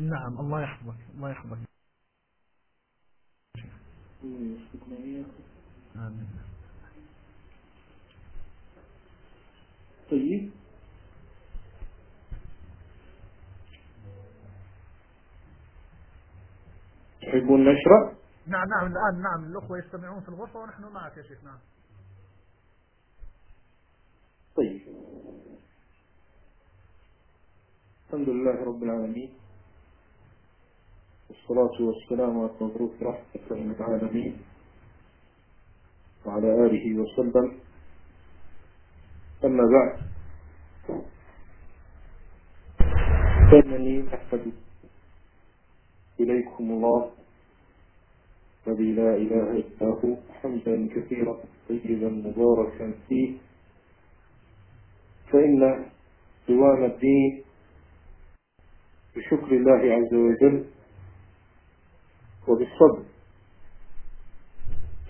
نعم الله يحفظك الله يحفظك. آمين. طيب. تحبون نشرع نعم نعم الآن نعم الأخوة يستمعون في الغرفة ونحن معك يا شيخ نعم. طيب. الحمد لله رب العالمين. والصلاة والسلام على المبروك رحمة للعالمين وعلى آله وسلم. أما بعد فإنني أحمد إليكم الله الذي لا إله إلا هو حمدا كثيرا طيبا مباركا فيه. فإن قوام الدين بشكر الله عز وجل وبالصبر.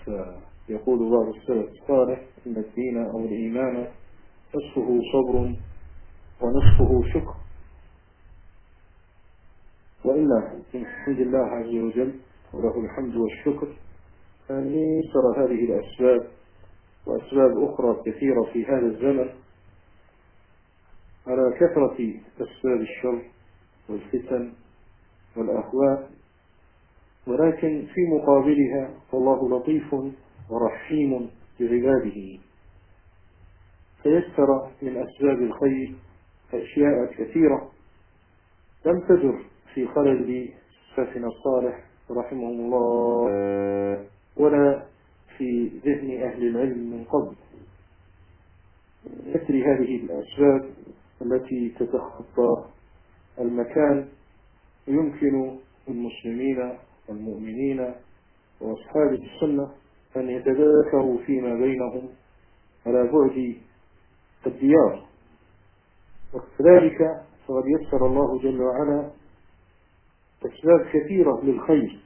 فيقول الله السلف الصالح إن الدين أو الإيمان نصفه صبر ونصفه شكر. وإن من حمد الله عز وجل وله الحمد والشكر أن يسر هذه الأسباب وأسباب أخرى كثيرة في هذا الزمن على كثرة أسباب الشر والفتن والأهواء ولكن في مقابلها فالله لطيف ورحيم بعباده. فيسر من أسباب الخير أشياء كثيرة لم تجر في خلل سفن الصالح رحمه الله ولا في ذهن أهل العلم من قبل. مثل هذه الأسباب التي تتخطى المكان يمكن المسلمين والمؤمنين وأصحاب السنة أن يتذاكروا فيما بينهم على بعد الديار. وكذلك فقد يسر الله جل وعلا أسباب كثيرة للخير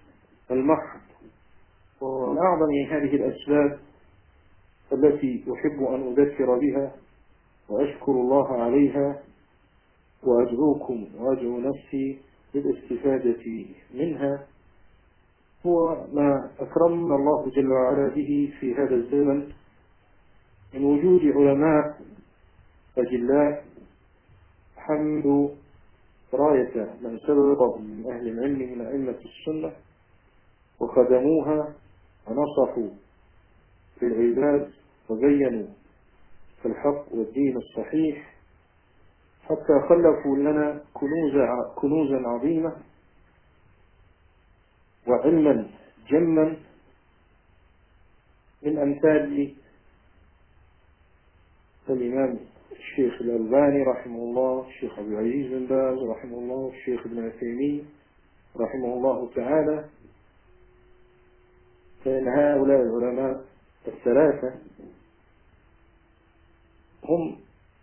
المحض. ومن أعظم هذه الأسباب التي أحب أن أذكر بها وأشكر الله عليها وأدعوكم وأدعو نفسي للاستفادة منها هو ما أكرمنا الله جل وعلا به في هذا الزمن من وجود علماء أجلاء حملوا راية من سبقهم من أهل العلم من أئمة السنة وخدموها ونصحوا في العباد وبينوا في الحق والدين الصحيح حتى خلفوا لنا كنوز كنوزا عظيمة وعلما جما من أمثال الإمام الشيخ الألباني رحمه الله الشيخ أبو عزيز بن باز رحمه الله الشيخ ابن عثيمين رحمه الله تعالى. فإن هؤلاء العلماء الثلاثة هم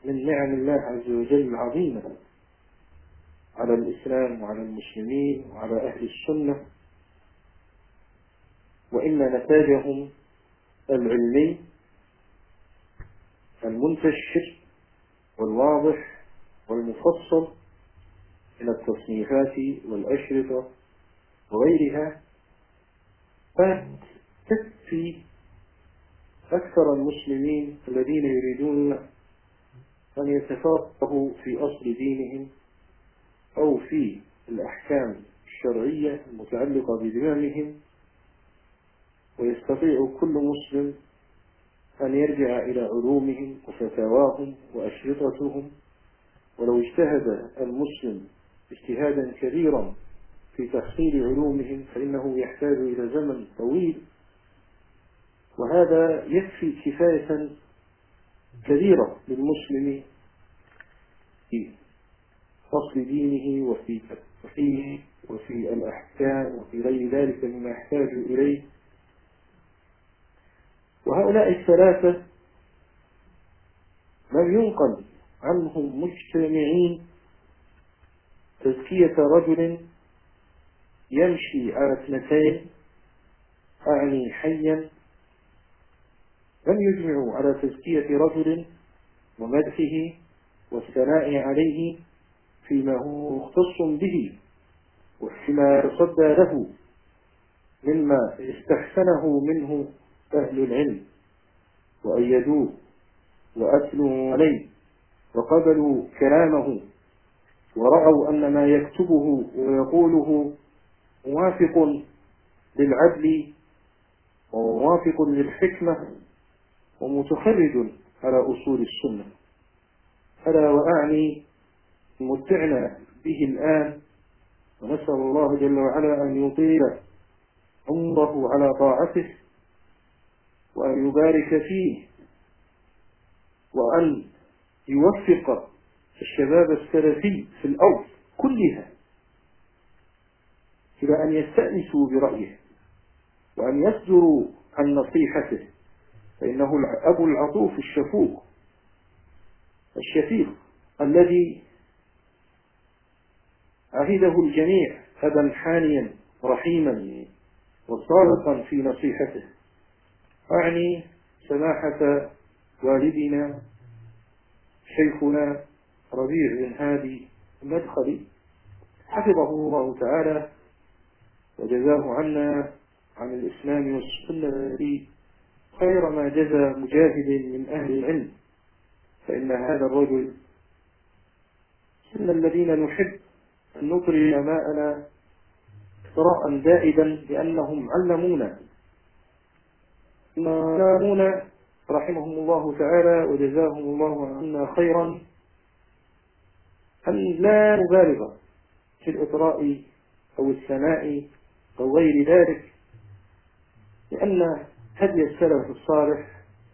من نعم الله عز وجل العظيمة على الإسلام وعلى المسلمين وعلى أهل السنة. وإن نتاجهم العلمي المنتشر والواضح والمفصل من التصنيفات والأشرطة وغيرها فتكفي أكثر المسلمين الذين يريدون أن يتفقهوا في أصل دينهم أو في الأحكام الشرعية المتعلقة بدمامهم ويستطيع كل مسلم أن يرجع إلى علومهم وفتاواهم وأشرطتهم. ولو اجتهد المسلم اجتهادا كبيرا في تحصيل علومهم فإنه يحتاج إلى زمن طويل. وهذا يكفي كفاية كبيرة للمسلم في فصل دينه وفي تفقيه وفي الأحكام وفي غير ذلك مما يحتاج إليه. وهؤلاء الثلاثة لم ينقل عنهم مجتمعين تزكية رجل يمشي على اثنتين أعني حيا لم يجمعوا على تزكية رجل ومدحه والثناء عليه فيما هو مختص به وفيما تصدى له مما استحسنه منه أهل العلم وأيدوه وأثنوا عليه وقبلوا كلامه ورأوا أن ما يكتبه ويقوله موافق للعدل وموافق للحكمة ومتخرج على أصول السنة. ألا وأعني متعنا به الآن ونسأل الله جل وعلا أن يطيل عمره على طاعته وأن يبارك فيه وأن يوفق الشباب السلفي في الأرض كلها إلى أن يستأنسوا برأيه وأن يصدروا عن نصيحته. فإنه الأب العطوف الشفوق الشفيق الذي عهده الجميع أبا حانيا رحيما وصادقا في نصيحته. أعني سماحة والدنا شيخنا ربيع بن هادي المدخلي حفظه الله تعالى وجزاه عنا عن الإسلام والسنة خير ما جزى مجاهد من أهل العلم. فإن هذا الرجل إن الذين نحب أن نطري ماءنا إطراء دائدا لأنهم علمونا. علمونا رحمهم الله تعالى وجزاهم الله عنا خيرا. أن لا نبالغ في الإطراء أو الثناء أو غير ذلك لأن هدي السلف الصالح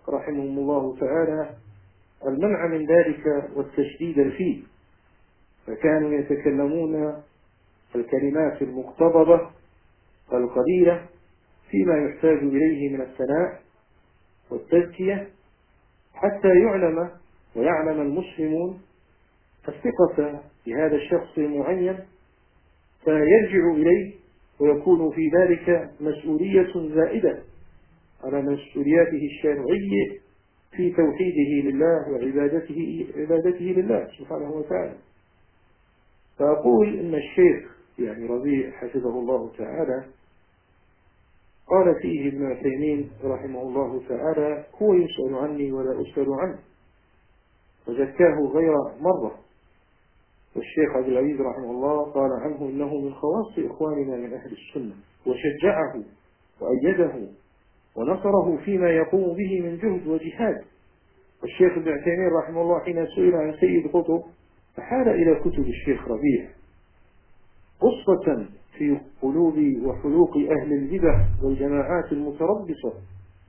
رحمهم الله تعالى المنع من ذلك والتشديد فيه. فكانوا يتكلمون الكلمات المقتضبة القليلة فيما يحتاج إليه من الثناء والتزكية حتى يعلم ويعلم المسلمون الثقة بهذا الشخص المعين فيرجع إليه ويكون في ذلك مسؤولية زائدة على مسؤولياته الشرعية في توحيده لله وعبادته عبادته لله سبحانه وتعالى. فأقول إن الشيخ يعني ربيع حفظه الله تعالى قال فيه ابن عثيمين رحمه الله تعالى هو يسأل عني ولا أسأل عنه. وزكاه غير مرة. والشيخ عبد العزيز رحمه الله قال عنه إنه من خواص إخواننا من أهل السنة وشجعه وأيده ونصره فيما يقوم به من جهد وجهاد. والشيخ ابن عثيمين رحمه الله حين سئل عن سيد قطب فحال إلى كتب الشيخ ربيع. قصة في قلوب وحلوق أهل البدع والجماعات المتربصة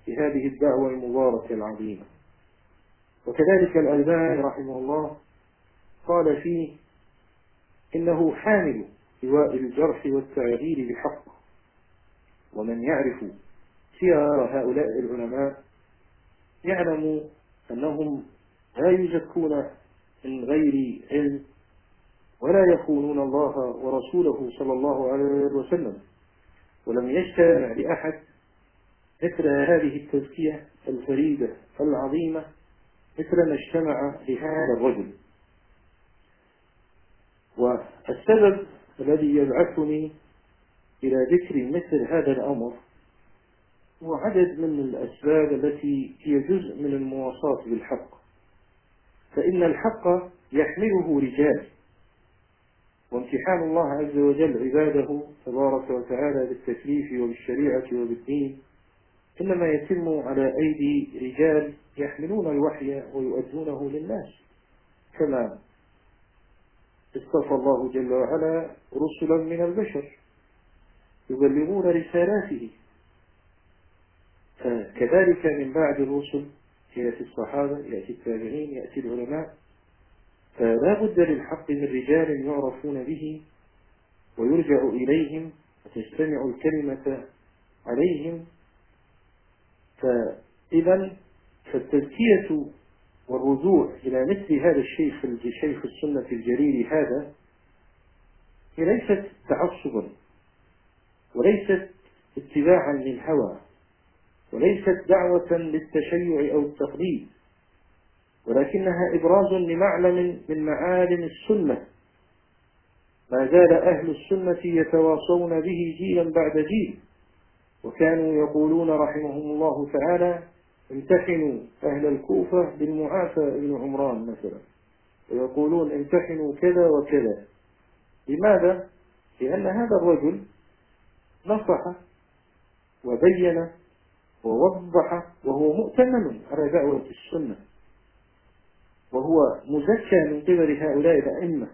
بهذه الدعوة المباركة العظيمة. وكذلك الألباني رحمه الله قال فيه إنه حامل لواء الجرح والتعديل بحق ومن يعرف سير هؤلاء العلماء يعلم أنهم لا يزكون من غير علم ولا يخونون الله ورسوله صلى الله عليه وسلم ولم يجتمع لأحد مثل هذه التزكية الفريدة العظيمة مثل ما اجتمع لهذا الرجل. والسبب الذي يبعثني إلى ذكر مثل هذا الأمر هو عدد من الأسباب التي هي جزء من المواصاة بالحق. فإن الحق يحمله رجال. وامتحان الله عز وجل عباده تبارك وتعالى بالتكليف وبالشريعة وبالدين. إنما يتم على أيدي رجال يحملون الوحي ويؤدونه للناس. كما اصطفى الله جل وعلا رسلا من البشر يبلغون رسالاته. فكذلك من بعد الرسل يأتي الصحابة يأتي التابعين يأتي العلماء. فلا بد للحق من رجال يعرفون به ويرجع إليهم وتجتمع الكلمة عليهم. فإذا فالتزكية والرجوع إلى مثل هذا الشيخ شيخ السنة الجليل هذا هي ليست تعصبا وليست اتباعا للهوى وليست دعوة للتشيع أو التقليد. ولكنها إبراز لمعلم من معالم السنة. ما زال أهل السنة يتواصون به جيلا بعد جيل. وكانوا يقولون رحمهم الله تعالى امتحنوا أهل الكوفة بالمعافى بن عمران مثلا. ويقولون امتحنوا كذا وكذا. لماذا؟ لأن هذا الرجل نصح وبين ووضح وهو مؤتمن على دعوة السنة. وهو مزكى من قبل هؤلاء الأئمة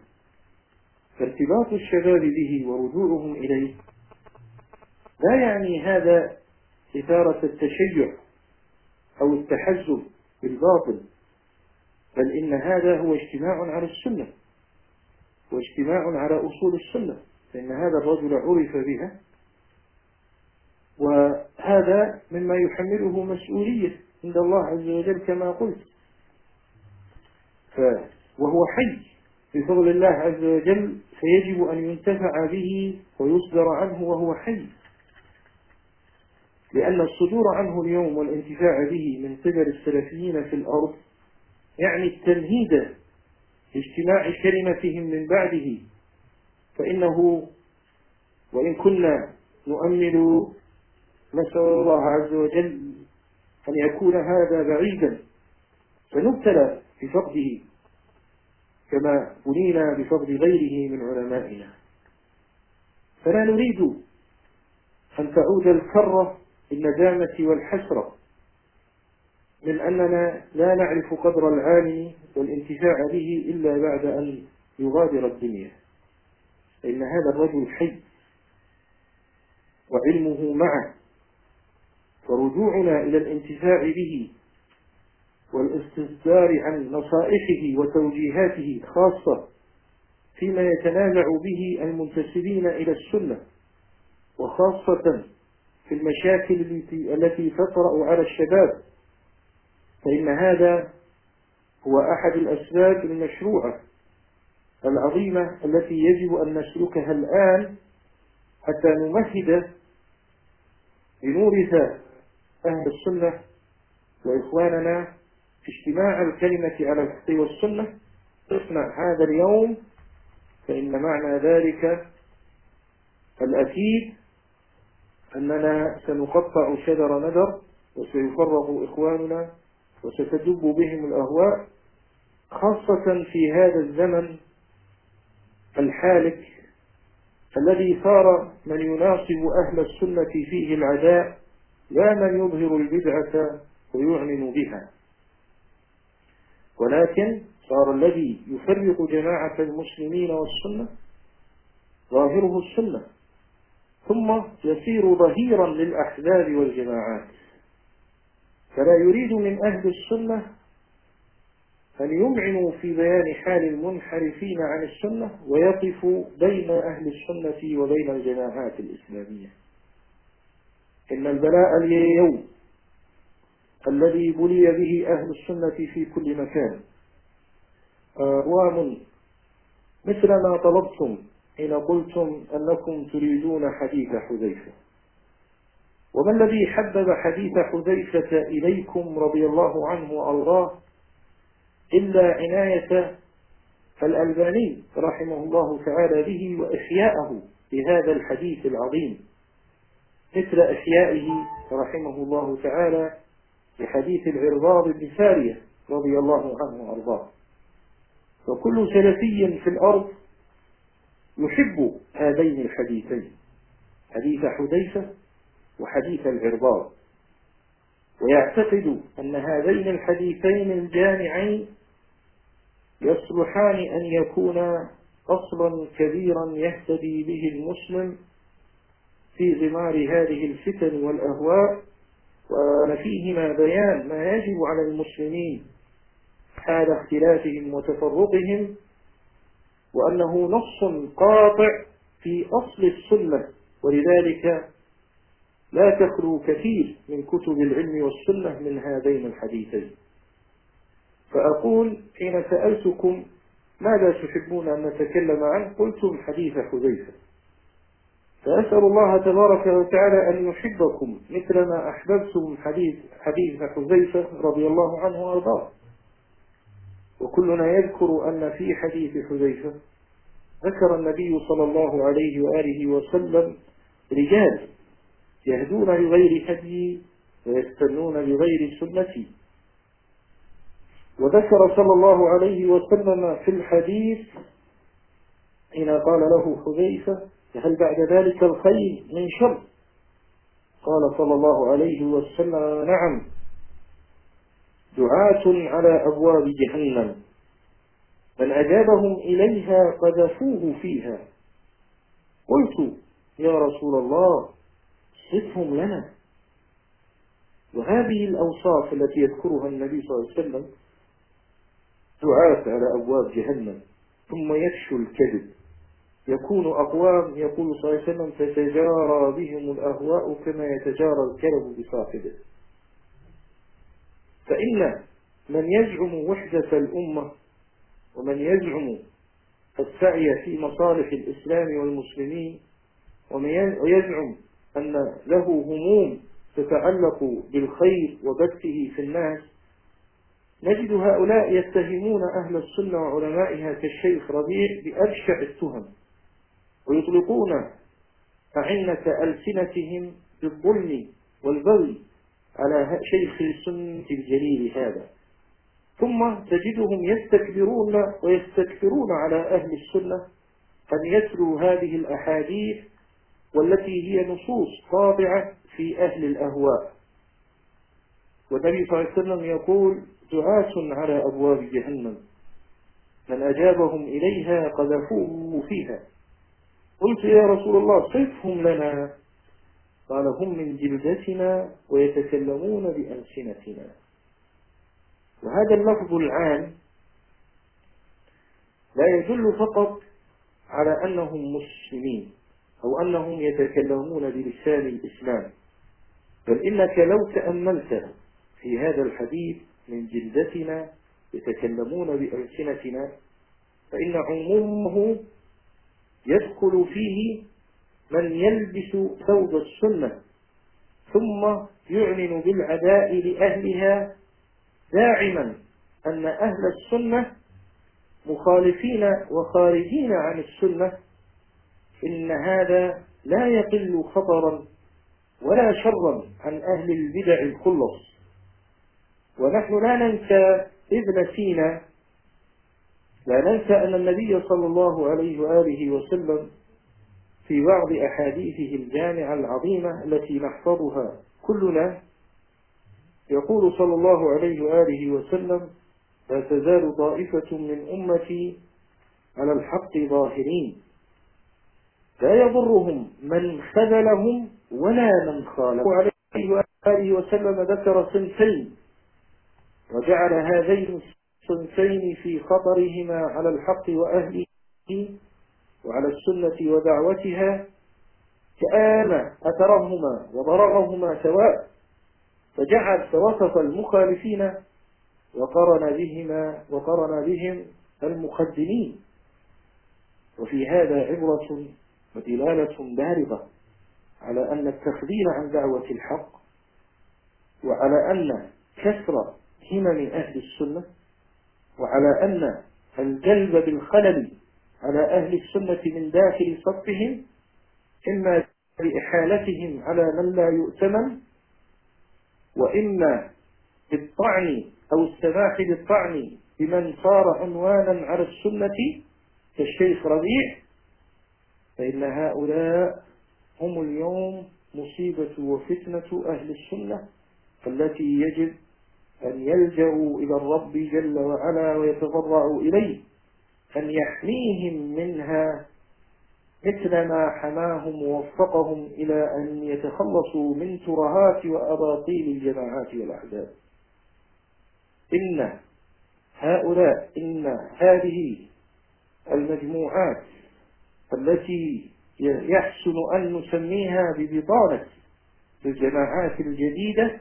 فارتباط الشباب به ورجوعهم إليه لا يعني هذا إثارة التشيع أو التحزب بالباطل بل إن هذا هو اجتماع على السنة واجتماع على أصول السنة فإن هذا الرجل عرف بها وهذا مما يحمله مسؤولية عند الله عز وجل كما قلت. وهو حي بفضل الله عز وجل فيجب أن ينتفع به ويصدر عنه وهو حي. لأن الصدور عنه اليوم والانتفاع به من قبل السلفيين في الأرض يعني التمهيد لاجتماع كلمتهم من بعده. فإنه وإن كنا نؤمل نسأل الله عز وجل أن يكون هذا بعيدا. فنبتلى بفقده كما بنينا بفقد غيره من علمائنا. فلا نريد أن تعود الكرة بالندامة والحسرة من أننا لا نعرف قدر العالم والانتفاع به إلا بعد أن يغادر الدنيا. فإن هذا الرجل حي وعلمه معه فرجوعنا إلى الانتفاع به والاستدار عن نصائحه وتوجيهاته خاصة فيما يتنازع به المنتسبين إلى السنة وخاصة في المشاكل التي تطرأ على الشباب. فإن هذا هو أحد الأسباب المشروعة العظيمة التي يجب أن نسلكها الآن حتى نمهد لنورث أهل السنة وإخواننا اجتماع الكلمة على الحق والسنة. تصنع هذا اليوم فإن معنى ذلك الأكيد أننا سنقطع شجر ندر وسيفرغ إخواننا وستدب بهم الأهواء خاصة في هذا الزمن الحالك الذي صار من يناصب أهل السنة فيه العداء لا من يظهر البدعة ويعلن بها. ولكن صار الذي يفرق جماعة المسلمين والسنة ظاهره السنة ثم يصير ظهيرا للأحزاب والجماعات. فلا يريد من أهل السنة أن يمعنوا في بيان حال المنحرفين عن السنة ويقفوا بين أهل السنة وبين الجماعات الإسلامية. إن البلاء اليوم الذي بلي به أهل السنة في كل مكان. أقوام مثل ما طلبتم حين قلتم أنكم تريدون حديث حذيفة. وما الذي حبب حديث حذيفة إليكم رضي الله عنه وأرضاه إلا عناية الألباني رحمه الله تعالى به وإحياءه بهذا الحديث العظيم مثل إحيائه رحمه الله تعالى بحديث العرباض بن سارية رضي الله عنه وأرضاه. وكل سلفي في الأرض يحب هذين الحديثين حديث حذيفة وحديث العرباض ويعتقد أن هذين الحديثين الجامعين يصلحان أن يكونا أصلا كبيرا يهتدي به المسلم في غمار هذه الفتن والأهواء وفيهما بيان ما يجب على المسلمين حال اختلافهم وتفرقهم وأنه نص قاطع في أصل السنة ولذلك لا تخلو كثير من كتب العلم والسنة من هذين الحديثين. فأقول حين سألتكم ماذا تحبون أن نتكلم عنه؟ قلتم حديث حذيفة. فأسأل الله تبارك وتعالى أن يحبكم مثل ما أحببتم حديث حديث حذيفة رضي الله عنه وأرضاه. وكلنا يذكر أن في حديث حذيفة ذكر النبي صلى الله عليه وآله وسلم رجال يهدون بغير هدي ويستنون بغير سنتي. وذكر صلى الله عليه وسلم في الحديث حين قال له حذيفة هل بعد ذلك الخير من شر؟ قال صلى الله عليه وسلم نعم. دعاة على أبواب جهنم. من أجابهم إليها قذفوه فيها. قلت يا رسول الله صفهم لنا. وهذه الأوصاف التي يذكرها النبي صلى الله عليه وسلم دعاة على أبواب جهنم. ثم يفشو الكذب. يكون أقوام يقول صلى الله عليه وسلم تتجارى بهم الأهواء كما يتجارى الكلب بصاحبه فإن من يزعم وحدة الأمة ومن يزعم السعي في مصالح الإسلام والمسلمين ومن يزعم أن له هموم تتعلق بالخير وبثه في الناس نجد هؤلاء يتهمون أهل السنة وعلمائها كالشيخ ربيع بأبشع التهم. ويطلقون أعنة ألسنتهم بالظلم والبغي على شيخ السنة الجليل هذا. ثم تجدهم يستكبرون ويستكبرون على أهل السنة أن يتلوا هذه الأحاديث والتي هي نصوص طابعة في أهل الأهواء. والنبي صلى الله عليه وسلم يقول دعاة على أبواب جهنم. من أجابهم إليها قذفوه فيها. قلت يا رسول الله صفهم لنا. قال هم من جلدتنا ويتكلمون بألسنتنا. وهذا اللفظ العام لا يدل فقط على أنهم مسلمين أو أنهم يتكلمون بلسان الإسلام بل إنك لو تأملت في هذا الحديث من جلدتنا يتكلمون بألسنتنا فإن عمومه يدخل فيه من يلبس ثوب السنة ثم يعلن بالعداء لأهلها داعما أن أهل السنة مخالفين وخارجين عن السنة إن هذا لا يقل خطرا ولا شرا عن أهل البدع الخلص. ونحن لا ننسى إذ نسينا لا ننسى أن النبي صلى الله عليه وآله وسلم في بعض أحاديثه الجامعة العظيمة التي نحفظها كلنا يقول صلى الله عليه وآله وسلم لا تزال طائفة من أمتي على الحق ظاهرين. لا يضرهم من خذلهم ولا من خالفهم. عليه وآله وسلم ذكر صنفين وجعل هذين الصنفين في خطرهما على الحق وأهله وعلى السنة ودعوتها كآن أثرهما وضررهما سواء فجعل فوصف المخالفين وقرن بهما وقرن بهم المقدمين. وفي هذا عبرة ودلالة بارغة على أن التخذيل عن دعوة الحق وعلى أن كسر همم أهل السنة وعلى أن الجلب بالخلل على أهل السنة من داخل صفهم إما بإحالتهم على من لا يؤتمن وإما بالطعن أو السماح بالطعن بمن صار عنوانا على السنة كالشيخ ربيع فإن هؤلاء هم اليوم مصيبة وفتنة أهل السنة التي يجب أن يلجأوا إلى الرب جل وعلا ويتضرعوا إليه أن يحميهم منها مثل ما حماهم ووفقهم إلى أن يتخلصوا من ترهات وأباطيل الجماعات والأحزاب. إن هؤلاء إن هذه المجموعات التي يحسن أن نسميها ببطانة الجماعات الجديدة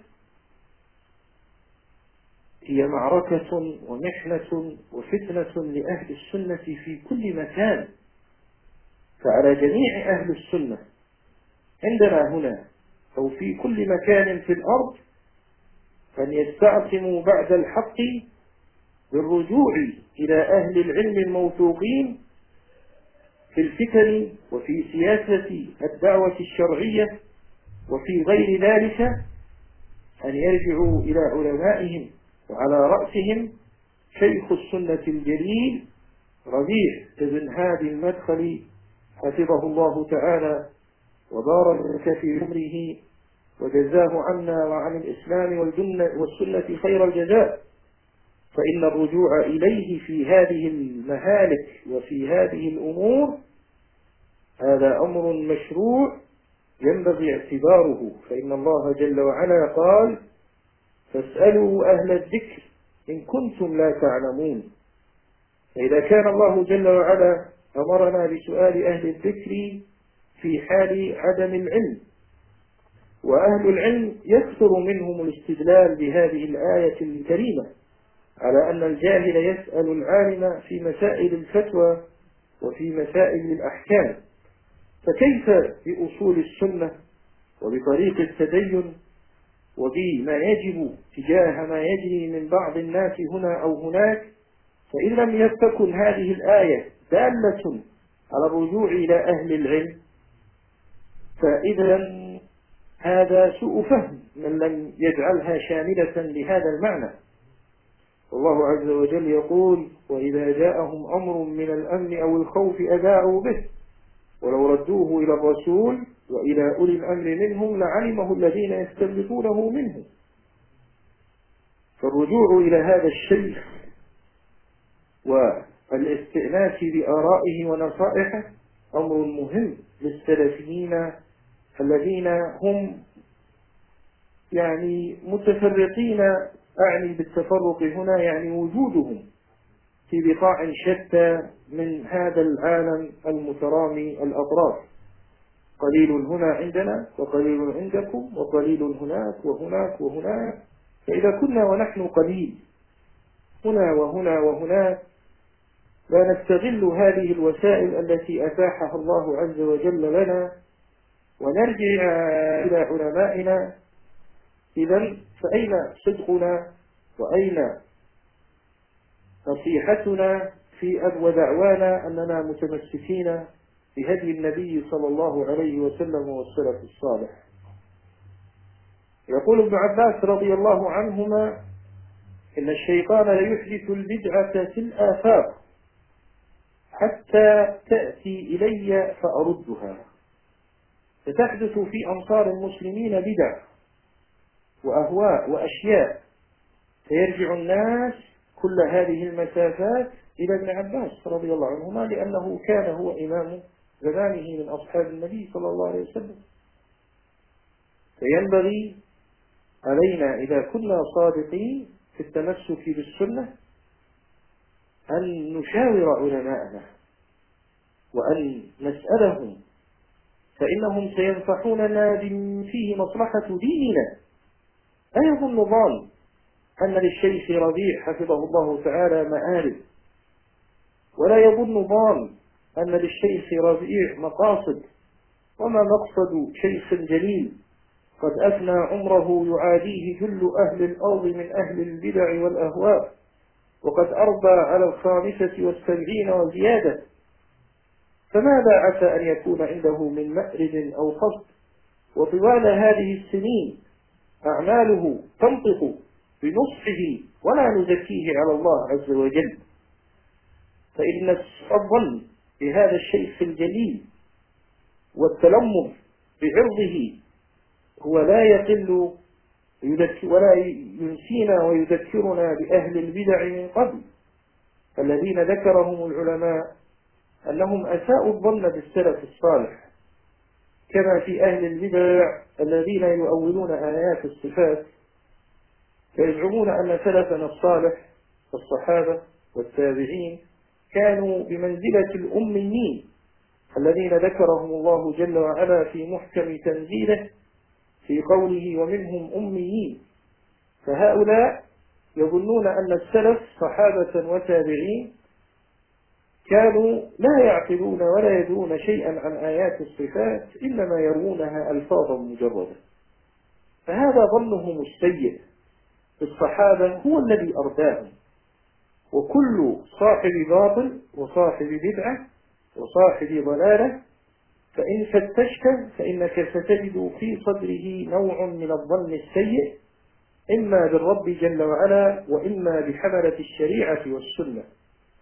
هي معركة ومحنة وفتنة لأهل السنة في كل مكان. فعلى جميع أهل السنة عندنا هنا أو في كل مكان في الأرض أن يستعصموا بعد الحق بالرجوع إلى أهل العلم الموثوقين في الفتن وفي سياسة الدعوة الشرعية وفي غير ذلك أن يرجعوا إلى علمائهم وعلى رأسهم شيخ السنة الجليل ربيع بن هادي المدخلي حفظه الله تعالى وبارك في عمره وجزاه عنا وعن الإسلام والسنة خير الجزاء. فإن الرجوع إليه في هذه المهالك وفي هذه الأمور هذا أمر مشروع ينبغي اعتباره. فإن الله جل وعلا قال فاسألوا أهل الذكر إن كنتم لا تعلمون. فإذا كان الله جل وعلا أمرنا بسؤال أهل الذكر في حال عدم العلم وأهل العلم يكثر منهم الاستدلال بهذه الآية الكريمة على أن الجاهل يسأل العالم في مسائل الفتوى وفي مسائل الأحكام. فكيف بأصول السنة وبطريق التدين وبما يجب تجاه ما يجري من بعض الناس هنا أو هناك فإن لم تكن هذه الآية دالة على الرجوع إلى أهل العلم فإذا هذا سوء فهم من لم يجعلها شاملة لهذا المعنى. الله عز وجل يقول وإذا جاءهم أمر من الأمن أو الخوف أذاعوا به ولو ردوه إلى الرسول وإلى أولي الأمر منهم لعلمه الذين يستنبطونه منه فالرجوع إلى هذا الشيخ والاستئناس بآرائه ونصائحه أمر مهم للسلفيين الذين هم يعني متفرقين أعني بالتفرق هنا يعني وجودهم في بقاع شتى من هذا العالم المترامي الأطراف. قليل هنا عندنا وقليل عندكم وقليل هناك وهناك وهناك. فإذا كنا ونحن قليل هنا وهنا وهناك لا نستغل هذه الوسائل التي أتاحها الله عز وجل لنا ونرجع إلى علمائنا. إذا فأين صدقنا؟ وأين نصيحتنا في أدوى دعوانا أننا متمسكين؟ بهدي النبي صلى الله عليه وسلم والسلف الصالح. يقول ابن عباس رضي الله عنهما إن الشيطان ليحدث البدعة في الآفاق حتى تأتي إلي فأردها. فتحدث في أمصار المسلمين بدع وأهواء وأشياء. فيرجع الناس كل هذه المسافات إلى ابن عباس رضي الله عنهما لأنه كان هو إمام زمانه من أصحاب النبي صلى الله عليه وسلم. فينبغي علينا إذا كنا صادقين في التمسك بالسنة أن نشاور علماءنا وأن نسألهم فإنهم سينفحوننا فيه مصلحة ديننا. لا يظن ظان أن للشيخ ربيع حفظه الله تعالى مآرب ولا يظن ظان أن للشيخ ربيع مقاصد وما مقصد شيخ جليل. قد أفنى عمره يعاديه جل أهل الأرض من أهل البدع والأهواء وقد أربى على الخامسة والسبعين وزيادة. فماذا عسى أن يكون عنده من مأرد أو قصد وطوال هذه السنين أعماله تنطق بنصحه ولا نزكيه على الله عز وجل. فإن الظن بهذا الشيخ الجليل والتلمذ بعرضه هو لا يقل ولا ينسينا ويذكرنا بأهل البدع من قبل. الذين ذكرهم العلماء أنهم أساءوا الظن بالسلف الصالح كما في أهل البدع الذين يؤولون آيات الصفات فيزعمون أن سلفنا الصالح الصحابة والتابعين كانوا بمنزلة الأميين الذين ذكرهم الله جل وعلا في محكم تنزيله في قوله ومنهم أميين. فهؤلاء يظنون أن السلف صحابة وتابعين كانوا لا يعقلون ولا يدرون شيئا عن آيات الصفات إنما يرونها ألفاظا مجردة. فهذا ظنهم السيء الصحابة هو الذي أرداهم. وكل صاحب باطل وصاحب بدعة وصاحب ضلالة فإن فتشت فإنك ستجد في صدره نوع من الظن السيء إما بالرب جل وعلا وإما بحملة الشريعة والسنة.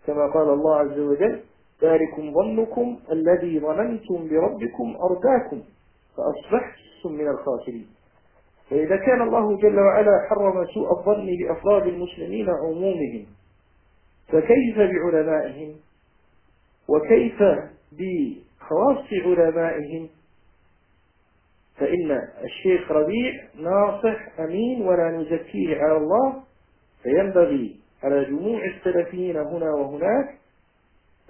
كما قال الله عز وجل ذلكم ظنكم الذي ظننتم بربكم أرداكم فأصبحتم من الخاسرين. فإذا كان الله جل وعلا حرم سوء الظن بأفراد المسلمين عمومهم فكيف بعلمائهم؟ وكيف بخواص علمائهم؟ فإن الشيخ ربيع ناصح أمين ولا نزكيه على الله فينبغي على جموع السلفيين هنا وهناك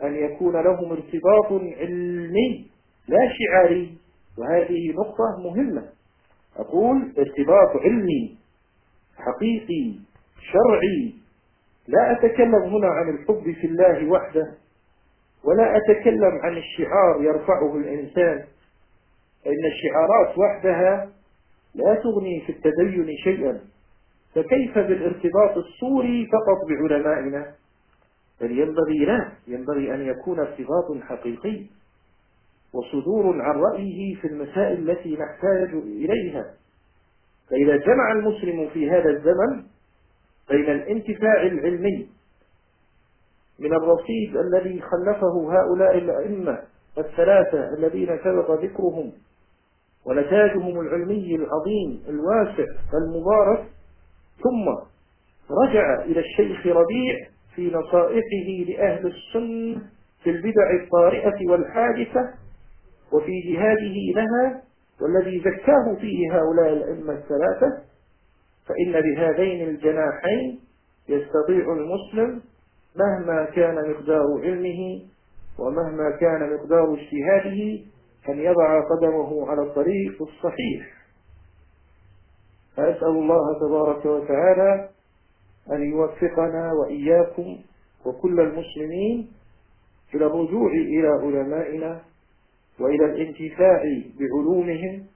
أن يكون لهم ارتباط علمي لا شعاري. وهذه نقطة مهمة. أقول ارتباط علمي حقيقي شرعي لا أتكلم هنا عن الحب في الله وحده ولا أتكلم عن الشعار يرفعه الإنسان فإن الشعارات وحدها لا تغني في التدين شيئا. فكيف بالارتباط الصوري فقط بعلمائنا؟ بل ينبغي لا ينبغي أن يكون ارتباط حقيقي وصدور عن رأيه في المسائل التي نحتاج إليها. فإذا جمع المسلم في هذا الزمن بين الانتفاع العلمي من الرصيد الذي خلفه هؤلاء الأئمة الثلاثة الذين سبق ذكرهم ونتاجهم العلمي العظيم الواسع المبارك ثم رجع إلى الشيخ ربيع في نصائحه لأهل السنة في البدع الطارئة والحادثة وفي جهاده لها والذي زكاه فيه هؤلاء الأئمة الثلاثة فإن بهذين الجناحين يستطيع المسلم مهما كان مقدار علمه ومهما كان مقدار اجتهاده أن يضع قدمه على الطريق الصحيح. فأسأل الله تبارك وتعالى أن يوفقنا وإياكم وكل المسلمين إلى الرجوع إلى علمائنا وإلى الانتفاع بعلومهم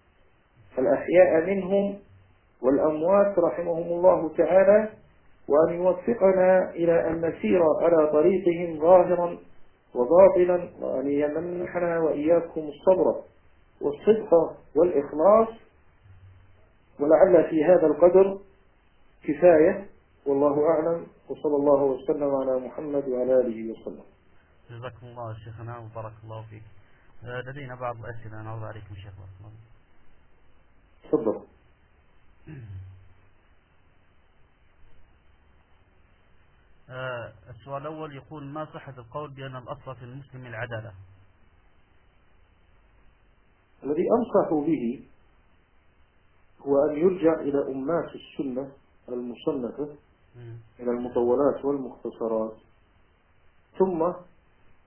الأحياء منهم والأموات رحمهم الله تعالى وأن يوفقنا إلى أن نسير على طريقهم ظاهرا وباطلا وأن يمنحنا وإياكم الصبر والصدق والإخلاص. ولعل في هذا القدر كفاية والله أعلم وصلى الله وسلم على محمد وعلى آله وسلم. جزاكم الله شيخنا وبارك الله فيك. آه، لدينا بعض الأسئلة نعرض عليكم شيخ. الله تفضل. آه، السؤال الأول يقول ما صحة القول بأن الأصل في المسلم العدالة؟ الذي أنصح به هو أن يرجع إلى أمات السنة المصنفة من المطولات والمختصرات. ثم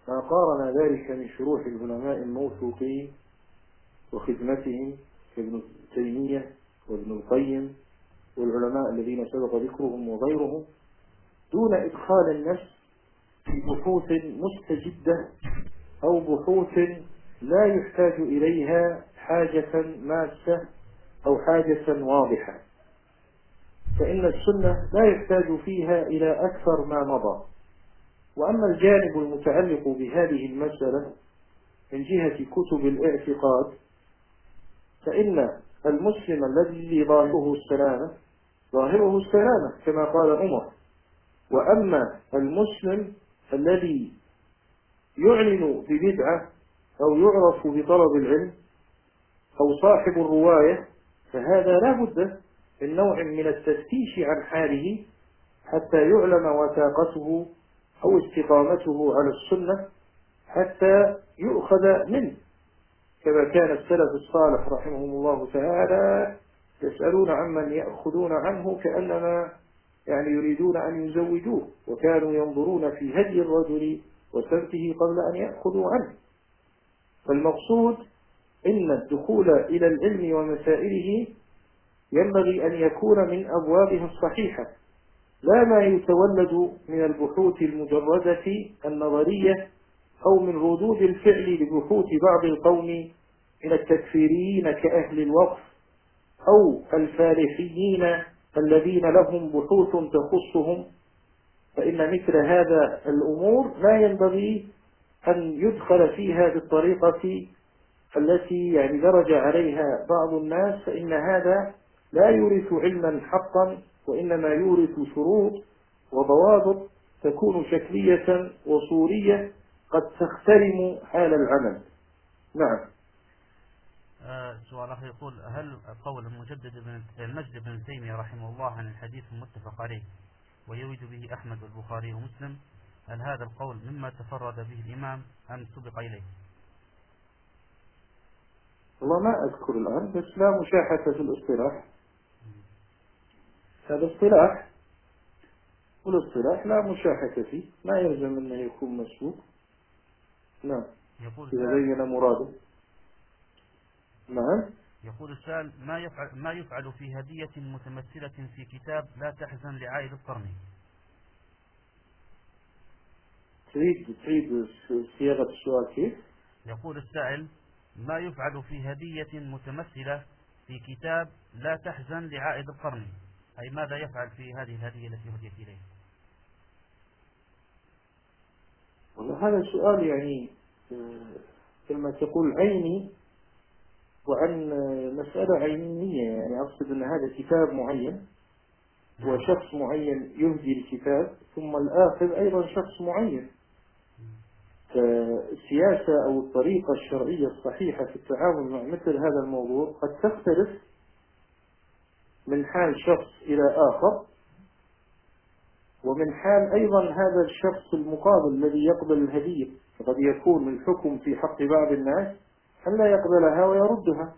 ما قارن ذلك من شروح العلماء الموثوقين وخدمتهم كابن تيمية وابن القيم والعلماء الذين سبق ذكرهم وغيرهم دون إدخال النفس في بحوث مستجدة أو بحوث لا يحتاج إليها حاجة ماسة أو حاجة واضحة. فإن السنة لا يحتاج فيها إلى أكثر ما مضى. وأما الجانب المتعلق بهذه المسألة من جهة كتب الاعتقاد فإن المسلم الذي ظاهره السلامة ظاهره السلامة كما قال عمر. وأما المسلم الذي يعلن ببدعة أو يعرف بطلب العلم أو صاحب الرواية فهذا لا بد من نوع من التفتيش عن حاله حتى يعلم وثاقته أو استقامته على السنة حتى يؤخذ منه. كما كان السلف الصالح رحمهم الله تعالى يسألون عمن يأخذون عنه كأنما يعني يريدون أن يزوجوه وكانوا ينظرون في هدي الرجل وسمته قبل أن يأخذوا عنه. فالمقصود إن الدخول إلى العلم ومسائله ينبغي أن يكون من أبوابها الصحيحة لا ما يتولد من البحوث المجردة النظرية أو من ردود الفعل لبحوث بعض القوم من التكفيريين كأهل الوقف أو الفالحيين الذين لهم بحوث تخصهم. فإن مثل هذا الأمور لا ينبغي أن يدخل فيها بالطريقة التي يعني درج عليها بعض الناس فإن هذا لا يورث علما حقا وإنما يورث شروط وضوابط تكون شكلية وصورية قد تخترم حال العمل. نعم. آه سؤال أخي يقول هل قول المجدد بن المجد بن تيمية رحمه الله عن الحديث المتفق عليه ويريد به أحمد والبخاري ومسلم هل هذا القول مما تفرد به الإمام أم سبق إليه؟ والله ما أذكر الآن بس لا مشاحة في الاصطلاح. هذا اصطلاح. والإصطلاح لا مشاحة فيه ما يلزم أنه يكون مسبوق. نعم. يقول إذا بين مراده. نعم. يقول السائل ما يفعل ما يفعل في هدية متمثلة في كتاب لا تحزن لعائد القرن تريد تريد صياغة السؤال كيف؟ يقول السائل ما يفعل في هدية متمثلة في كتاب لا تحزن لعائد القرن أي ماذا يفعل في هذه الهدية التي هديت إليه والله هذا سؤال يعني كما تقول عيني وعن مسألة عينية يعني أقصد أن هذا كتاب معين وشخص معين يهدي الكتاب ثم الآخر أيضا شخص معين. فالسياسة أو الطريقة الشرعية الصحيحة في التعامل مع مثل هذا الموضوع قد تختلف من حال شخص إلى آخر. ومن حال أيضا هذا الشخص المقابل الذي يقبل الهدية فقد يكون الحكم في حق بعض الناس أن لا يقبلها ويردها.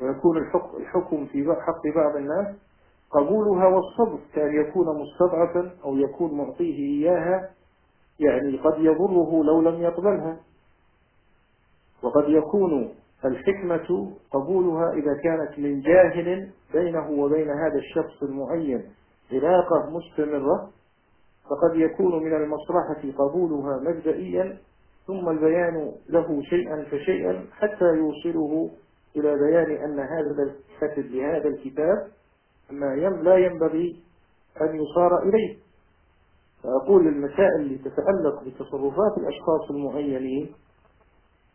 ويكون الحكم في حق بعض الناس قبولها والصبر كأن يكون مستضعفا أو يكون معطيه إياها يعني قد يضره لو لم يقبلها. وقد يكون الحكمة قبولها إذا كانت من جاهل بينه وبين هذا الشخص المعين علاقة مستمرة فقد يكون من المصلحة قبولها مبدئيا ثم البيان له شيئا فشيئا حتى يوصله إلى بيان أن هذا الكاتب لهذا الكتاب ما لا ينبغي أن يصار إليه. فأقول المسائل اللي تتعلق بتصرفات الأشخاص المعينين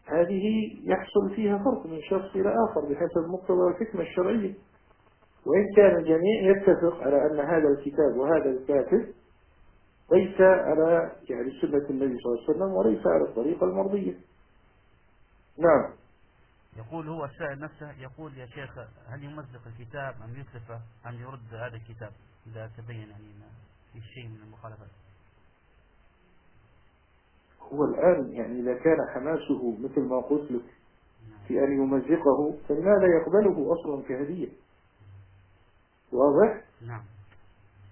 هذه يحصل فيها فرق من شخص إلى آخر بحسب مقتضى الحكمة الشرعية. وإن كان الجميع يتفق على أن هذا الكتاب وهذا الكاتب ليس على يعني سنة النبي صلى الله عليه وسلم وليس على الطريقة المرضية. نعم. يقول هو السائل نفسه يقول يا شيخ هل يمزق الكتاب أم يتلفه أم يرد هذا الكتاب؟ إذا تبين يعني في شيء من المخالفات. هو الآن يعني إذا كان حماسه مثل ما قلت لك في أن يمزقه فلماذا يقبله أصلا كهدية واضح؟ نعم.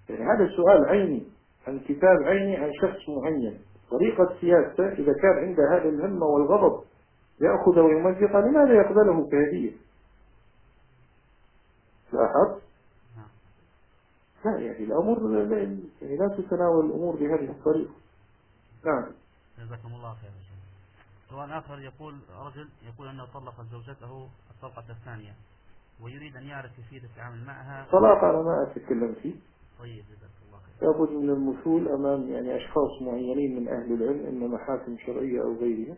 يعني هذا سؤال عيني عن كتاب عيني عن شخص معين. طريقة سياسته إذا كان عنده هذه الهمة والغضب يأخذ ويمزق لماذا يقبله كهدية؟ لاحظ؟ نعم. لا يعني الأمور لا, يعني لا تتناول الأمور بهذه الطريقة. نعم. جزاكم الله خير سؤال آخر يقول رجل يقول أنه طلق زوجته الطلقة الثانية. ويريد أن يعرف كيفية التعامل معها. طلاق أنا ما أتكلم فيه. طيب جزاك الله خير. لابد من المثول أمام يعني أشخاص معينين من أهل العلم إما محاكم شرعية أو غيرها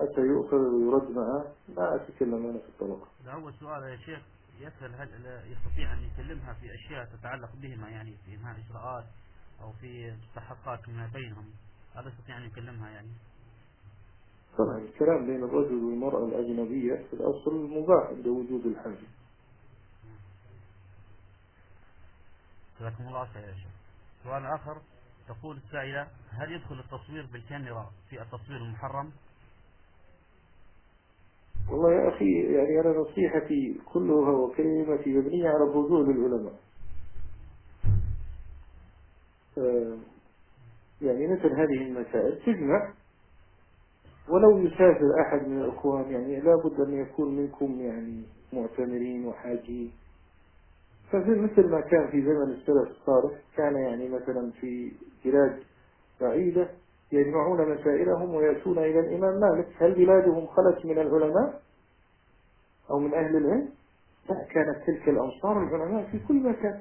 حتى يؤخذ ويرد معه ما أتكلم أنا في الطلاق. أول سؤال يا شيخ يسأل هل يستطيع أن يكلمها في أشياء تتعلق بهما يعني في إنهاء إجراءات أو في مستحقات فيما بينهم؟ هل يستطيع أن يكلمها يعني؟ طبعا الكلام بين الرجل والمرأة الأجنبية في الأصل مباح عند وجود الحاجة جزاكم الله خير يا شيخ. سؤال آخر. تقول السائلة هل يدخل التصوير بالكاميرا في التصوير المحرم؟ والله يا أخي يعني أنا نصيحتي كلها وكلمتي مبنية على الرجوع للعلماء آه، يعني مثل هذه المسائل تجمع ولو يسافر أحد من الأخوان يعني لابد أن يكون منكم يعني معتمرين وحاجين ففي مثل ما كان في زمن السلف الصالح كان يعني مثلا في بلاد بعيدة يجمعون مسائلهم ويأتون إلى الإمام مالك. هل بلادهم خلت من العلماء أو من أهل العلم؟ لا كانت تلك الأمصار العلماء في كل مكان.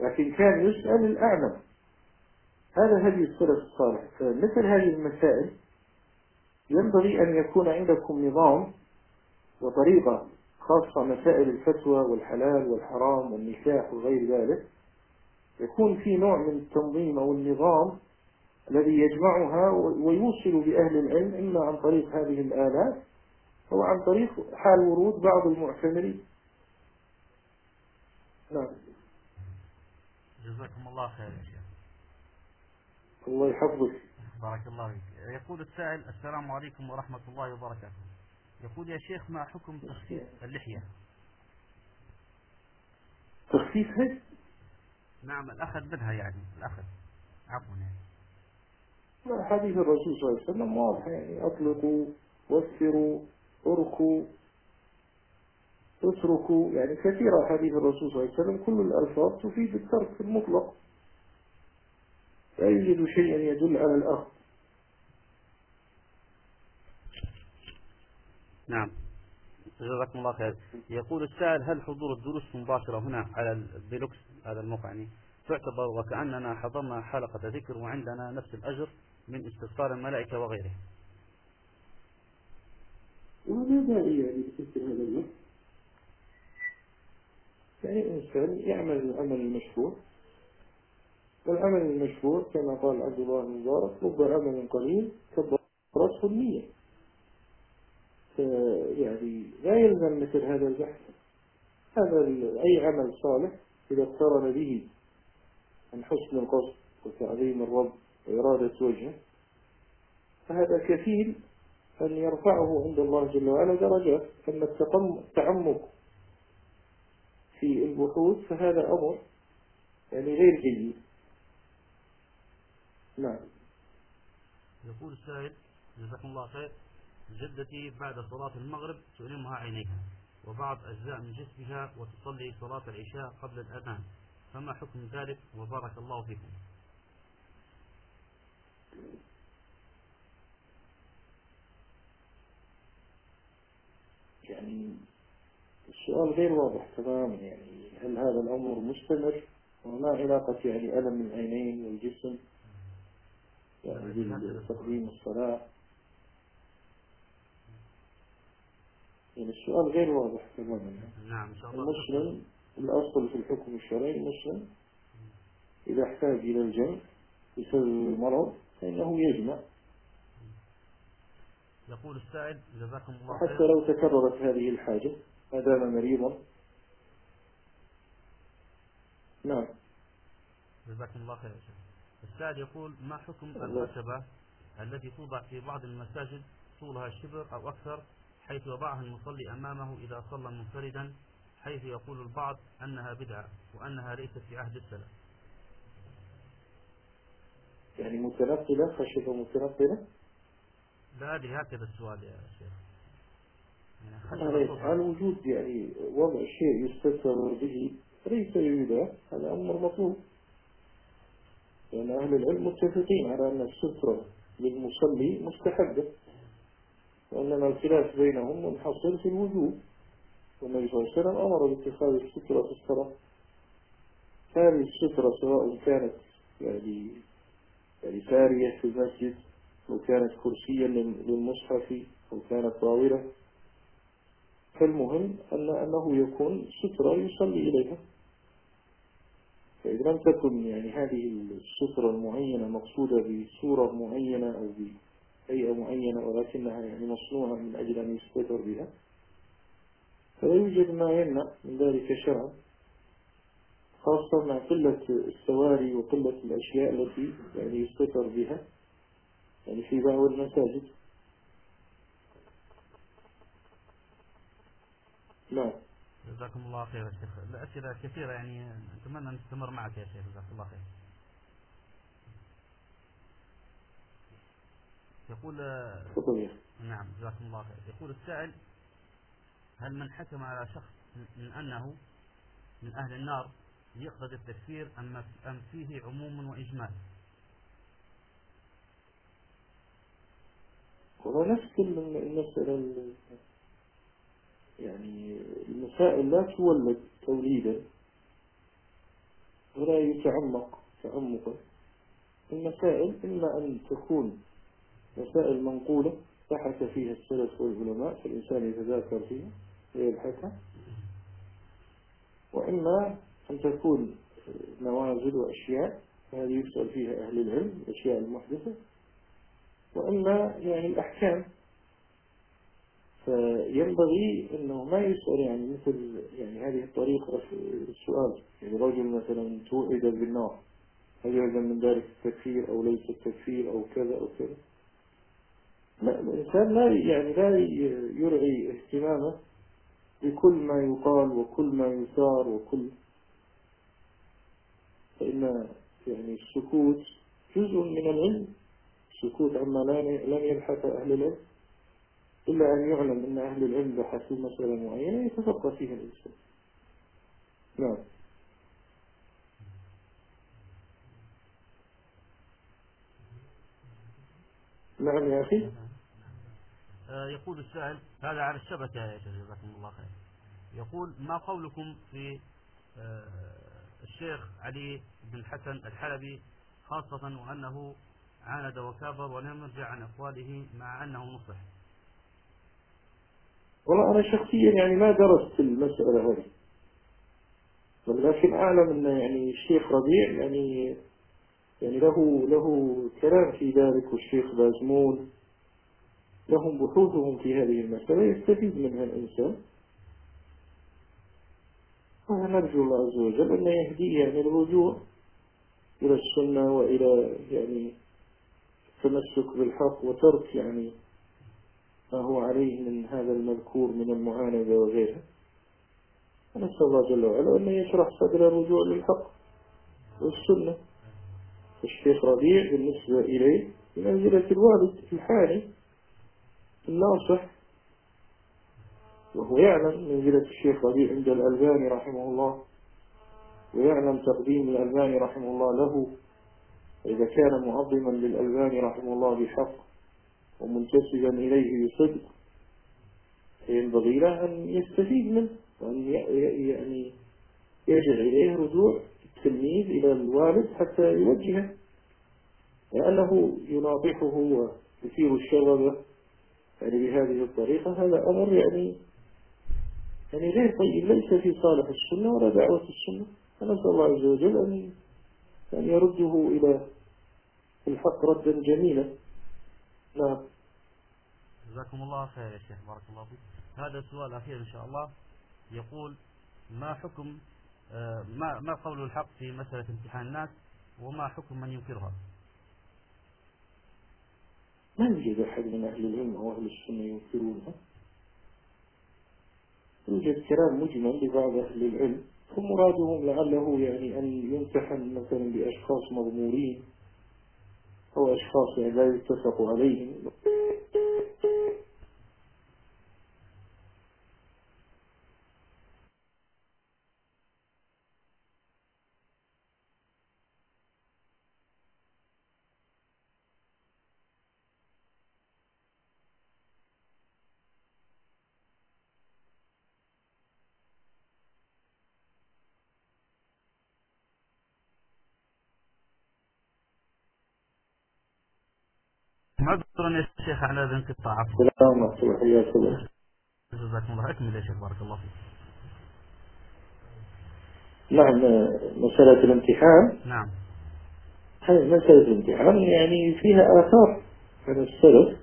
لكن كان يسأل الأعلم هذا هدي السلف الصالح. فمثل هذه المسائل ينبغي أن يكون عندكم نظام وطريقة خاصة مسائل الفتوى والحلال والحرام والنكاح وغير ذلك يكون في نوع من التنظيم أو النظام الذي يجمعها ويوصل بأهل العلم إما عن طريق هذه الآلات أو عن طريق حال ورود بعض المعتمرين. نعم. جزاكم الله خير يا شيخ. الله يحفظك. بارك الله فيك. يقول السائل السلام عليكم ورحمة الله وبركاته. يقول يا شيخ ما حكم تخفيف اللحية؟ تخفيفها نعم الأخذ منها يعني الأخذ. عفوا. يعني حديث الرسول صلى الله عليه وسلم واضح يعني أطلقوا وفروا ارخوا اتركوا. يعني كثيرة حديث الرسول صلى الله عليه وسلم كل الألفاظ تفيد الترك المطلق. لا يوجد شيء يدل على الأخذ. نعم. جزاكم الله خير. يقول السائل هل حضور الدروس مباشرة هنا على البيلوكس هذا الموقع يعني تعتبر وكأننا حضرنا حلقة ذكر وعندنا نفس الأجر من استغفار الملائكة وغيره. وما داعي يعني لتذكر هذا النص يعني الإنسان يعمل العمل المشروع والعمل المشروع كما قال عبد الله بن مبارك رب عمل قليل كبرته النية. يعني لا يلزم مثل هذا البحث. هذا أي عمل صالح إذا اقترن به عن حسن القصد وتعظيم الرب وإرادة وجهه فهذا كفيل أن يرفعه عند الله جل وعلا درجات. أما التعمق في البحوث فهذا أمر يعني غير جيد. نعم. يقول السائل جزاكم الله خير. جدتي بعد صلاة المغرب تؤلمها عينيها وبعض أجزاء من جسمها وتصلي صلاة العشاء قبل الأذان. فما حكم ذلك؟ وبارك الله فيكم. يعني السؤال غير واضح تماما يعني هل هذا الأمر مستمر؟ وما علاقة يعني ألم العينين والجسم؟ يعني بتقديم الصلاة؟ يعني السؤال غير واضح تماما نعم إن شاء الله. المسلم الأصل في الحكم الشرعي المسلم إذا احتاج إلى الجمع بسبب المرض فإنه يجمع. يقول السائل جزاكم الله حتى لو تكررت هذه الحاجة ما دام مريضا. نعم. جزاكم الله خير السائل يقول ما حكم الخشبة التي توضع في بعض المساجد طولها شبر أو أكثر حيث يضعها المصلي أمامه إذا صلى منفردا حيث يقول البعض أنها بدعة وأنها ليست في عهد السلف. يعني متنقلة خشبة متنقلة لا هذه هكذا السؤال يا شيخ. يعني على وجود يعني وضع شيء يستثر به ليس يريده هذا أمر مطلوب. لأن يعني أهل العلم متفقين على أن السترة للمصلي مستحبة. وأنما الخلاف بينهم منحصر في الوجوب. والنبي صلى الله عليه وسلم أمر باتخاذ السترة في الصلاة هذه السترة سواء كانت يعني يعني سارية في المسجد أو كانت كرسيا للمصحف أو كانت طاولة فالمهم أن أنه يكون سترة يصلي إليها. فإذا لم تكن يعني هذه السترة المعينة مقصودة بصورة معينة أو بهيئة معينة ولكنها يعني مصنوعة من أجل أن يستتر بها. فلا يوجد ما يمنع من ذلك شرعا خاصة مع قلة السواري وقلة الأشياء التي يعني يستتر بها يعني في بعض المساجد. نعم. جزاكم الله خير يا شيخ. الأسئلة كثيرة يعني نتمنى نستمر معك يا شيخ. جزاك الله خير يقول نعم جزاكم الله خير. يقول السائل هل من حكم على شخص من أنه من أهل النار يقصد التكفير أم فيه عموم وإجمال؟ هو نفس المسألة يعني المسائل لا تولد توليدا ولا يتعمق تعمقا. المسائل إما أن تكون مسائل منقولة بحث فيها السلف والعلماء فالإنسان يتذاكر فيها ويبحثها. وإما أن تكون نوازل وأشياء هذه يسأل فيها أهل العلم الأشياء المحدثة. وإما يعني الأحكام فينبغي أنه ما يسأل يعني مثل يعني هذه الطريقة السؤال. يعني رجل مثلا توعد بالنار هل يلزم من ذلك التكفير أو ليس التكفير أو كذا أو كذا؟ لا الإنسان لا يعني لا يرعي اهتمامه بكل ما يقال وكل ما يثار وكل. فإن يعني السكوت جزء من العلم. السكوت عما لم يبحث أهل العلم إلا أن يعلم أن أهل العلم بحثوا مسألة معينة يتفقه فيها الإنسان. نعم. نعم يا أخي. يقول السائل هذا على الشبكة يا شيخ جزاكم الله خير. يقول ما قولكم في آه، الشيخ علي بن الحسن الحلبي خاصة وأنه عاند وكابر ولم يرجع عن أقواله مع أنه نصح؟ والله أنا شخصيا يعني ما درست المسألة هذه. ولكن أعلم أن يعني الشيخ ربيع يعني يعني له له كلام في ذلك والشيخ بازمون لهم بحوثهم في هذه المسألة يستفيد منها الإنسان. ونرجو الله عز وجل أن يهديه يعني الرجوع إلى السنة وإلى يعني التمسك بالحق وترك يعني ما هو عليه من هذا المذكور من المعاندة وغيرها. ونسأل الله جل وعلا أن يشرح صدر الرجوع للحق والسنة. الشيخ ربيع بالنسبة إليه بمنزلة الوالد الحالي الناصح وهو يعلم منزلة الشيخ ربيع عند الألباني رحمه الله ويعلم تقديم الألباني رحمه الله له إذا كان معظما للألباني رحمه الله بحق ومنتسبا إليه بصدق فينبغي له أن يستفيد منه وأن يعني يرجع إليه رجوع التلميذ إلى الوالد حتى يوجهه لأنه يناطحه ويثير الشغبة يعني بهذه الطريقة هذا أمر يعني يعني غير طيب ليس في صالح السنة ولا دعوة السنة. فنسأل الله عز وجل أن أن يرده إلى الحق ردا جميلا. نعم. جزاكم الله خير يا شيخ بارك الله فيك. هذا السؤال الأخير إن شاء الله. يقول ما حكم آه، ما ما قول الحق في مسألة امتحان الناس وما حكم من ينكرها؟ يوجد أحد من أهل العلم أو أهل السنة ينكرونها يوجد كلام مجمل لبعض أهل العلم فمرادهم لعله يعني أن يمتحن مثلا بأشخاص مغمورين أو أشخاص لا يتفق عليهم. معذرا يا شيخ على هذا الانقطاع. عفوا سلام ورحمة حياك الله جزاكم الله اكمل يا شيخ بارك الله فيك. نعم مسألة الامتحان. نعم. مسألة الامتحان يعني فيها آثار عن السلف.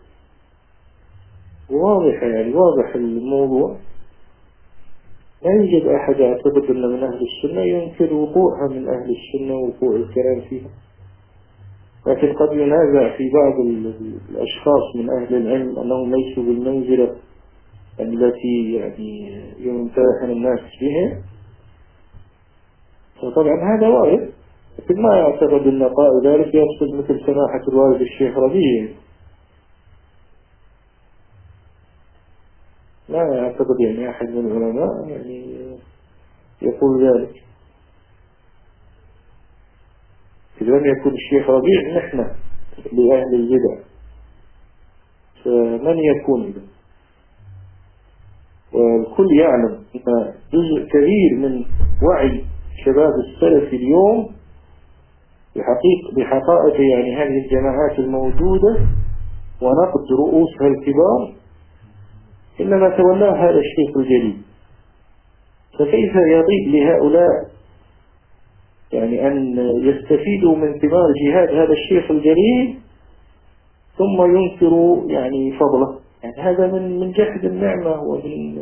واضحة يعني واضح الموضوع. لا يوجد أحد يعتقد أن من أهل السنة ينكر وقوعها من أهل السنة وقوع الكلام فيها. لكن قد ينازع في بعض الأشخاص من أهل العلم أنهم ليسوا بالمنزلة التي يعني يمتحن الناس بها. فطبعا هذا وارد لكن ما يعتقد أن قائل ذلك يقصد مثل سماحة الوالد الشيخ ربيع. لا يعتقد يعني أحد من العلماء يعني يقول ذلك. إذا لم يكن الشيخ ربيع نحن لأهل البدع. فمن يكون؟ والكل يعلم أن جزء كبير من وعي شباب السلف اليوم بحقيقة بحقائق يعني هذه الجماعات الموجودة ونقد رؤوسها الكبار إنما تولاه هذا الشيخ الجليل. فكيف يطيب لهؤلاء يعني أن يستفيدوا من ثمار جهاد هذا الشيخ الجليل ثم ينكروا يعني فضله. يعني هذا من من جحد النعمة ومن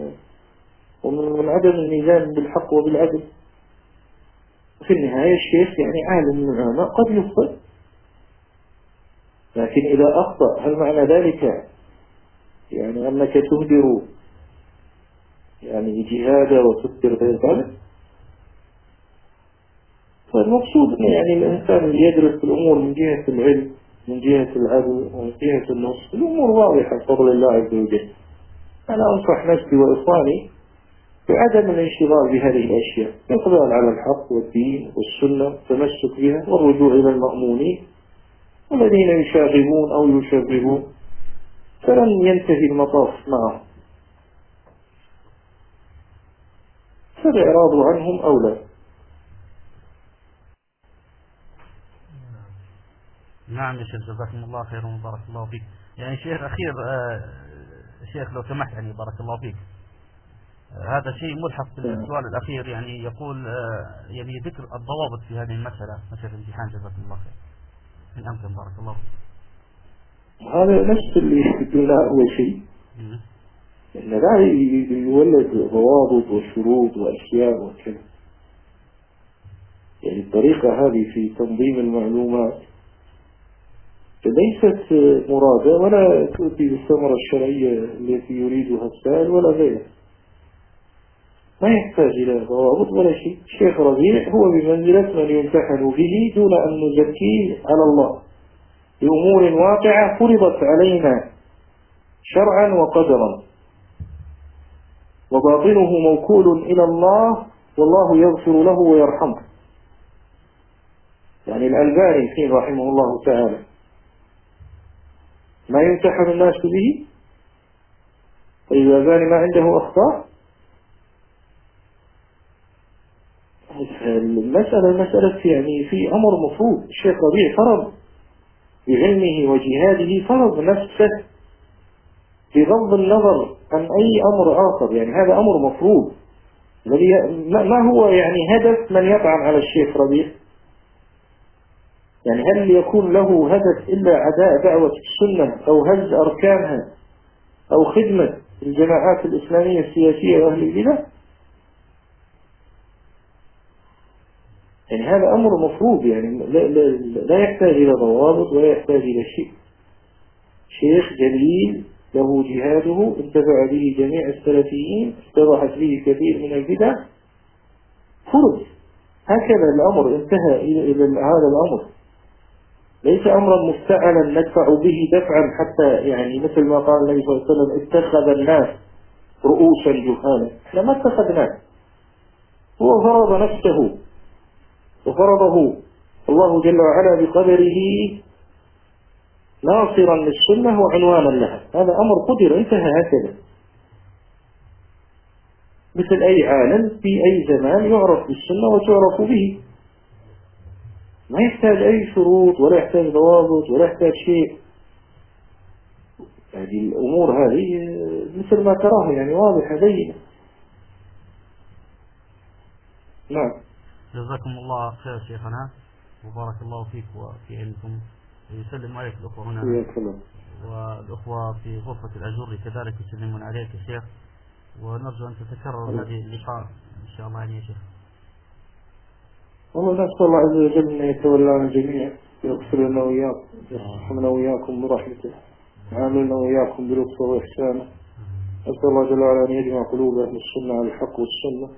ومن من عدم الميزان بالحق وبالعدل. في النهاية الشيخ يعني عالم من العلماء قد يخطئ لكن إذا أخطأ هل معنى ذلك يعني أنك تهدر يعني جهاده وتكثر غير ذلك فالمقصود يعني الإنسان يدرس الأمور من جهة العلم من جهة العدل ومن جهة النص؟ الأمور واضحة بفضل الله عز وجل. أنا أنصح نفسي وإخواني بعدم الانشغال بهذه الأشياء الإقبال على الحق والدين والسنة التمسك بها والرجوع إلى المأمونين والذين يشاغبون أو يشغبون فلن ينتهي المطاف معهم. فالإعراض عنهم أولى. نعم يا شيخ جزاكم الله خيرا وبارك الله فيك. يعني شيخ أخير آه شيخ لو سمحت يعني بارك الله فيك. آه هذا شيء ملحق في السؤال الأخير يعني يقول آه يعني ذكر الضوابط في هذه المسألة. مسألة الامتحان جزاكم الله خير. من أمكن بارك الله فيك. هذا نفس اللي قلنا أول شيء. إن لا يولد ضوابط وشروط وأشياء وكذا. يعني الطريقة هذه في تنظيم المعلومات ليست مرادة ولا تؤتي بالثمرة الشرعية التي يريدها السائل ولا غيره. ما يحتاج إلى ضوابط ولا شيء. الشيخ ربيع هو بمنزلة من يمتحن به دون أن نزكيه على الله. بأمور واقعة فرضت علينا شرعا وقدرا. وباطنه موكول إلى الله والله يغفر له ويرحمه. يعني الألباني فيه رحمه الله تعالى ما يمتحن الناس به؟ طيب الألباني ما عنده أخطاء المسألة مسألة يعني في أمر مفروض. الشيخ ربيع فرض بعلمه وجهاده فرض نفسه بغض النظر عن أي أمر آخر. يعني هذا أمر مفروض. ما هو يعني هدف من يطعن على الشيخ ربيع؟ يعني هل يكون له هدف إلا عداء دعوة السنة أو هز أركانها أو خدمة الجماعات الإسلامية السياسية وأهل البلاد يعني هذا أمر مفروض يعني لا, لا, لا يحتاج إلى ضوابط ولا يحتاج إلى شيء. شيخ جليل له جهاده انتفع به جميع السلفيين اتضحت به كثير من البدع. فرض. هكذا الأمر انتهى إلى هذا الأمر. ليس أمرا مفتعلا ندفع به دفعا حتى يعني مثل ما قال النبي صلى الله عليه وسلم اتخذ الناس رؤوسا جهالا. إحنا ما اتخذناه هو فرض نفسه. وفرضه الله جل وعلا بقدره ناصرا للسنة وعنوانا لها. هذا أمر قدر انتهى هكذا. مثل أي عالم في أي زمان يعرف بالسنة وتعرف به. ما يحتاج أي شروط ولا يحتاج ضوابط ولا يحتاج شيء. هذه الأمور هذه مثل ما تراها يعني واضحة بينة. نعم. جزاكم الله خير شيخنا. وبارك الله فيك وفي علمكم. يسلم عليك الأخوة هنا. والأخوة في غرفة الأجور كذلك يسلمون عليك يا شيخ. ونرجو أن تتكرر هذه اللقاء إن شاء الله يعني يا شيخ. والله نسأل الله عز وجل أن يتولانا جميعا يغفر لنا وإياكم يرحمنا وإياكم برحمته يعاملنا وإياكم بلطفه وإحسانه أسأل الله جل وعلا أن يجمع قلوب أهل السنة على الحق والسنة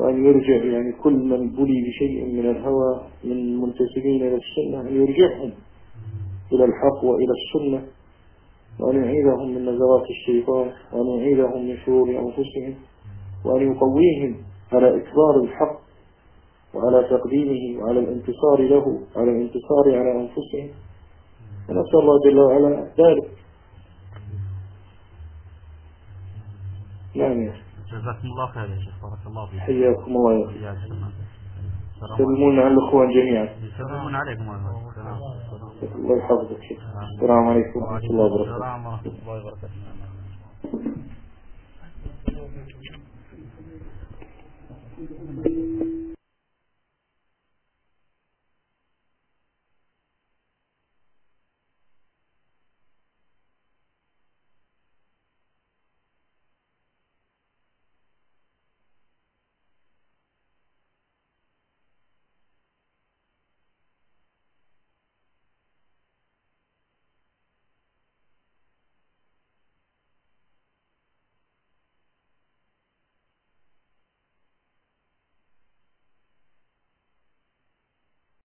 وأن يرجع يعني كل من بلي بشيء من الهوى من منتسبين إلى السنة أن يرجعهم إلى الحق وإلى السنة وأن يعيدهم من نزغات الشيطان وأن يعيدهم من شرور أنفسهم وأن يقويهم على إكبار الحق. وعلى تقديمه وعلى الانتصار له وعلى الانتصار على أنفسهم ونسأل الله جل وعلا ذلك. نعم يا جزاكم الله خير يا شيخ بارك الله فيك. حياكم الله يا سلمون على الأخوان جميعا. يسلمون عليكم. الله يحفظك. شيخ. السلام عليكم ورحمة الله وبركاته. السلام ورحمة الله وبركاته.